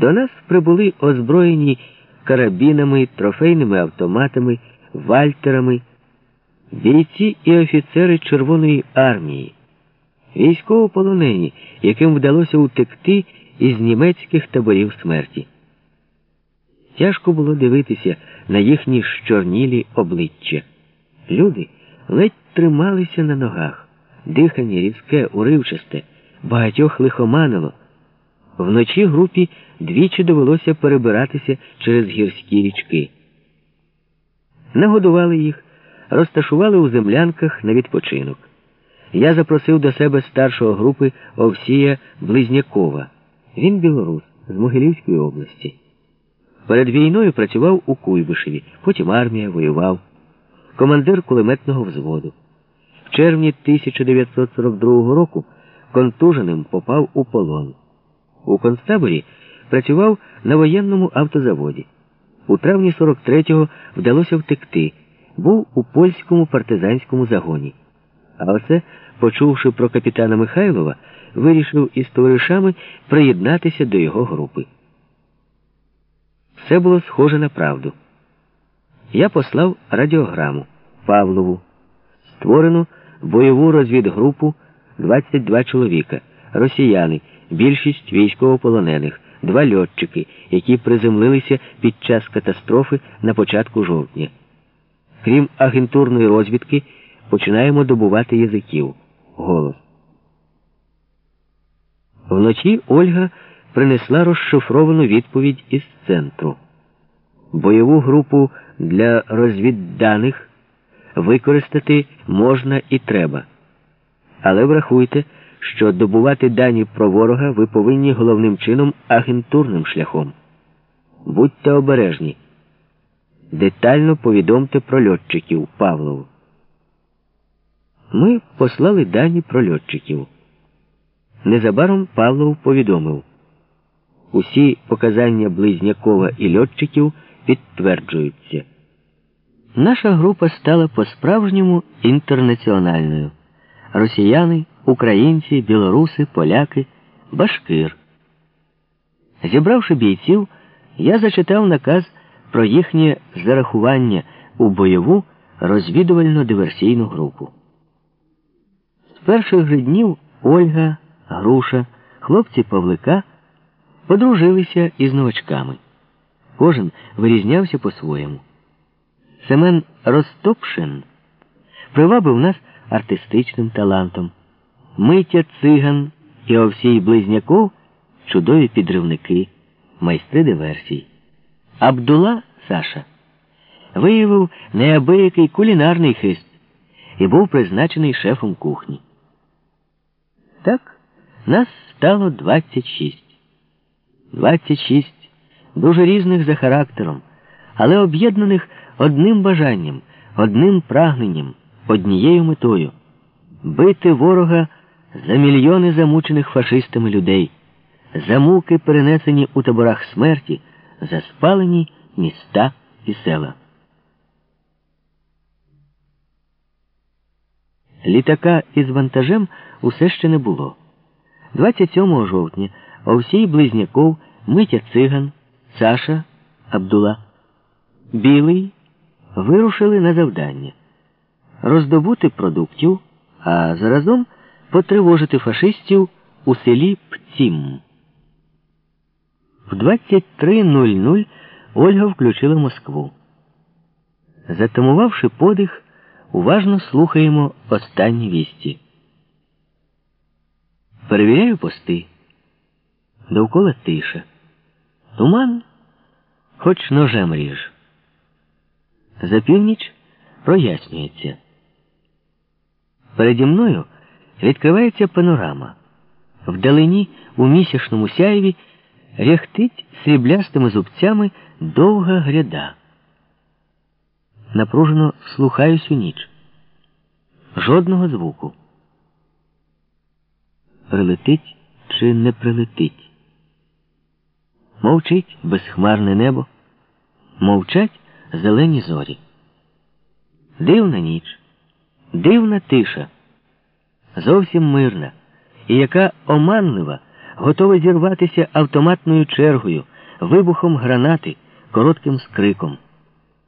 До нас прибули озброєні карабінами, трофейними автоматами, вальтерами, бійці і офіцери Червоної армії, військовополонені, яким вдалося утекти із німецьких таборів смерті. Тяжко було дивитися на їхні щорнілі обличчя. Люди ледь трималися на ногах, дихання різке, уривчасте, багатьох лихоманило. Вночі групі двічі довелося перебиратися через гірські річки. Нагодували їх, розташували у землянках на відпочинок. Я запросив до себе старшого групи Овсія Близнякова. Він білорус з Могилівської області. Перед війною працював у Куйбишеві, потім армія воював, командир кулеметного взводу. В червні 1942 року контуженим попав у полон. У концтаборі працював на воєнному автозаводі. У травні 43-го вдалося втекти, був у польському партизанському загоні. А оце, почувши про капітана Михайлова, вирішив із товаришами приєднатися до його групи. Все було схоже на правду. Я послав радіограму Павлову, створену бойову розвідгрупу 22 чоловіка, росіяни, більшість військовополонених, два льотчики, які приземлилися під час катастрофи на початку жовтня. Крім агентурної розвідки, починаємо добувати язиків. Голос. Вночі Ольга принесла розшифровану відповідь із центру. Бойову групу для розвідданих використати можна і треба. Але врахуйте, що добувати дані про ворога ви повинні головним чином агентурним шляхом. Будьте обережні. Детально повідомте про льотчиків Павлову. Ми послали дані про льотчиків. Незабаром Павлов повідомив. Усі показання Близнякова і льотчиків підтверджуються. Наша група стала по-справжньому інтернаціональною. Росіяни, українці, білоруси, поляки, башкир. Зібравши бійців, я зачитав наказ про їхнє зарахування у бойову розвідувально-диверсійну групу. З перших же днів Ольга, Груша, хлопці Павлика подружилися із новачками. Кожен вирізнявся по-своєму. Семен Ростопшин привабив нас артистичним талантом. Митя Циган і Овсій Близняков чудові підривники, майстри диверсій. Абдула Саша виявив неабиякий кулінарний хист і був призначений шефом кухні. Так, нас стало 26. 26 дуже різних за характером, але об'єднаних одним бажанням, одним прагненням, однією метою бити ворога за мільйони замучених фашистами людей, за муки, перенесені у таборах смерті, за спалені міста і села. Літака із вантажем усе ще не було. 27 жовтня Овсій Близняков, Митя Циган, Саша Абдула, Білий вирушили на завдання роздобути продуктів, а заразом потривожити фашистів у селі Пцім. В 23.00 Ольга включила Москву. Затамувавши подих, уважно слухаємо останні вісті. Перевіряю пости. Довкола тиша. Туман, хоч ножем ріж. За північ прояснюється. Переді мною відкривається панорама. Вдалині у місячному сяєві ряхтить сріблястими зубцями довга гряда. Напружено слухаюсь у ніч. Жодного звуку. Прилетить чи не прилетить? Мовчить безхмарне небо, мовчать зелені зорі. Дивна ніч, дивна тиша, зовсім мирна, і яка оманлива готова зірватися автоматною чергою, вибухом гранати, коротким скриком.